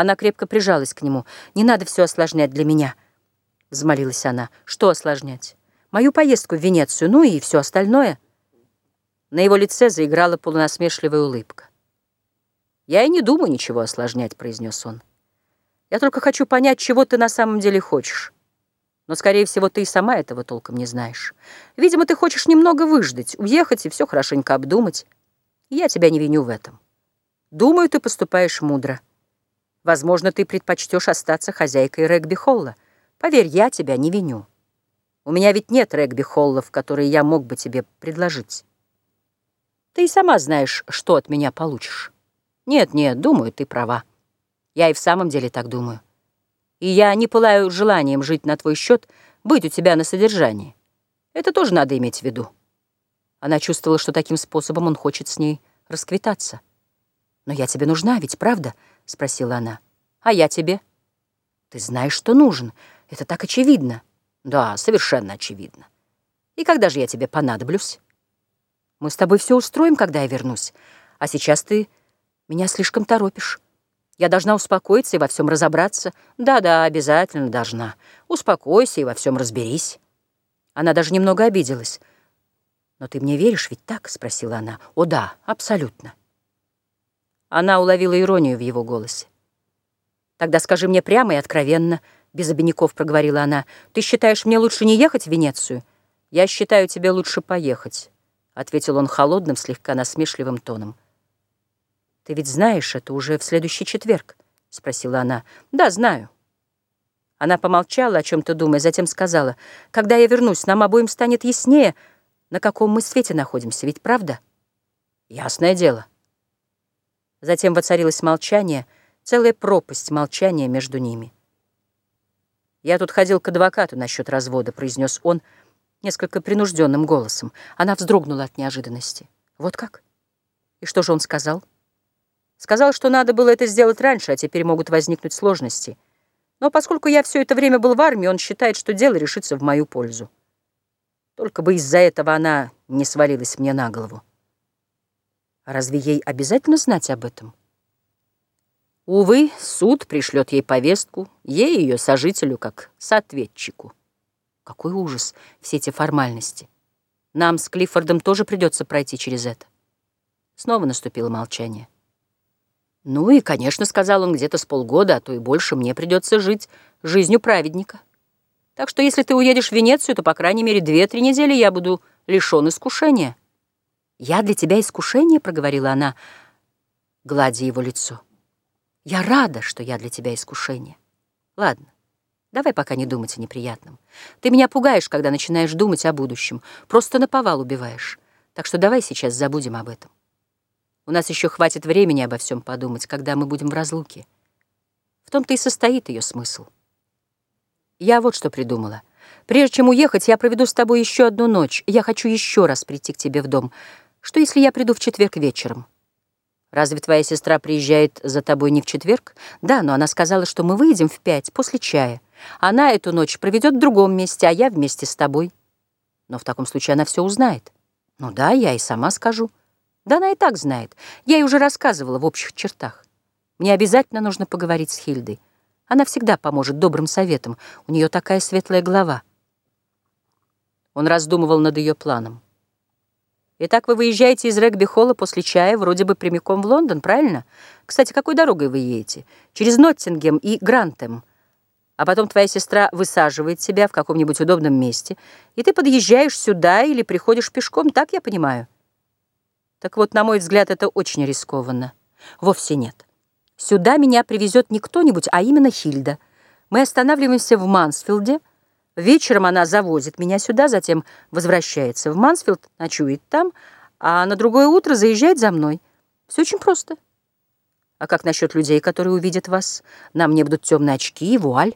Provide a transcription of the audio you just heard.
Она крепко прижалась к нему. «Не надо все осложнять для меня», — взмолилась она. «Что осложнять? Мою поездку в Венецию, ну и все остальное». На его лице заиграла полунасмешливая улыбка. «Я и не думаю ничего осложнять», — произнес он. «Я только хочу понять, чего ты на самом деле хочешь. Но, скорее всего, ты и сама этого толком не знаешь. Видимо, ты хочешь немного выждать, уехать и все хорошенько обдумать. я тебя не виню в этом. Думаю, ты поступаешь мудро». Возможно, ты предпочтешь остаться хозяйкой регби-холла. Поверь, я тебя не виню. У меня ведь нет регби-холлов, которые я мог бы тебе предложить. Ты и сама знаешь, что от меня получишь. Нет, нет, думаю, ты права. Я и в самом деле так думаю. И я не пылаю желанием жить на твой счет, быть у тебя на содержании. Это тоже надо иметь в виду. Она чувствовала, что таким способом он хочет с ней расквитаться. Но я тебе нужна, ведь правда? —— спросила она. «А я тебе?» «Ты знаешь, что нужен. Это так очевидно». «Да, совершенно очевидно. И когда же я тебе понадоблюсь?» «Мы с тобой все устроим, когда я вернусь. А сейчас ты меня слишком торопишь. Я должна успокоиться и во всем разобраться. Да-да, обязательно должна. Успокойся и во всем разберись». Она даже немного обиделась. «Но ты мне веришь ведь так?» — спросила она. «О да, абсолютно». Она уловила иронию в его голосе. «Тогда скажи мне прямо и откровенно», — без обиняков проговорила она, «ты считаешь, мне лучше не ехать в Венецию?» «Я считаю, тебе лучше поехать», — ответил он холодным, слегка насмешливым тоном. «Ты ведь знаешь, это уже в следующий четверг?» — спросила она. «Да, знаю». Она помолчала, о чем-то думая, затем сказала, «Когда я вернусь, нам обоим станет яснее, на каком мы свете находимся, ведь правда?» «Ясное дело». Затем воцарилось молчание, целая пропасть молчания между ними. «Я тут ходил к адвокату насчет развода», — произнес он несколько принужденным голосом. Она вздрогнула от неожиданности. «Вот как? И что же он сказал?» «Сказал, что надо было это сделать раньше, а теперь могут возникнуть сложности. Но поскольку я все это время был в армии, он считает, что дело решится в мою пользу. Только бы из-за этого она не свалилась мне на голову». Разве ей обязательно знать об этом? Увы, суд пришлет ей повестку, ей ее сожителю, как соответчику. Какой ужас, все эти формальности. Нам с Клиффордом тоже придется пройти через это. Снова наступило молчание. «Ну и, конечно, — сказал он, — где-то с полгода, а то и больше мне придется жить жизнью праведника. Так что если ты уедешь в Венецию, то, по крайней мере, две-три недели я буду лишен искушения». «Я для тебя искушение», — проговорила она, гладя его лицо. «Я рада, что я для тебя искушение. Ладно, давай пока не думать о неприятном. Ты меня пугаешь, когда начинаешь думать о будущем. Просто наповал убиваешь. Так что давай сейчас забудем об этом. У нас еще хватит времени обо всем подумать, когда мы будем в разлуке. В том-то и состоит ее смысл. Я вот что придумала. Прежде чем уехать, я проведу с тобой еще одну ночь. Я хочу еще раз прийти к тебе в дом». Что, если я приду в четверг вечером? Разве твоя сестра приезжает за тобой не в четверг? Да, но она сказала, что мы выйдем в пять после чая. Она эту ночь проведет в другом месте, а я вместе с тобой. Но в таком случае она все узнает. Ну да, я и сама скажу. Да она и так знает. Я ей уже рассказывала в общих чертах. Мне обязательно нужно поговорить с Хильдой. Она всегда поможет добрым советам. У нее такая светлая голова. Он раздумывал над ее планом. Итак, вы выезжаете из регби-холла после чая, вроде бы прямиком в Лондон, правильно? Кстати, какой дорогой вы едете? Через Ноттингем и Грантем. А потом твоя сестра высаживает тебя в каком-нибудь удобном месте, и ты подъезжаешь сюда или приходишь пешком, так я понимаю? Так вот, на мой взгляд, это очень рискованно. Вовсе нет. Сюда меня привезет не кто-нибудь, а именно Хильда. Мы останавливаемся в Мансфилде, Вечером она завозит меня сюда, затем возвращается в Мансфилд, ночует там, а на другое утро заезжает за мной. Все очень просто. А как насчет людей, которые увидят вас? На мне будут темные очки и вуаль.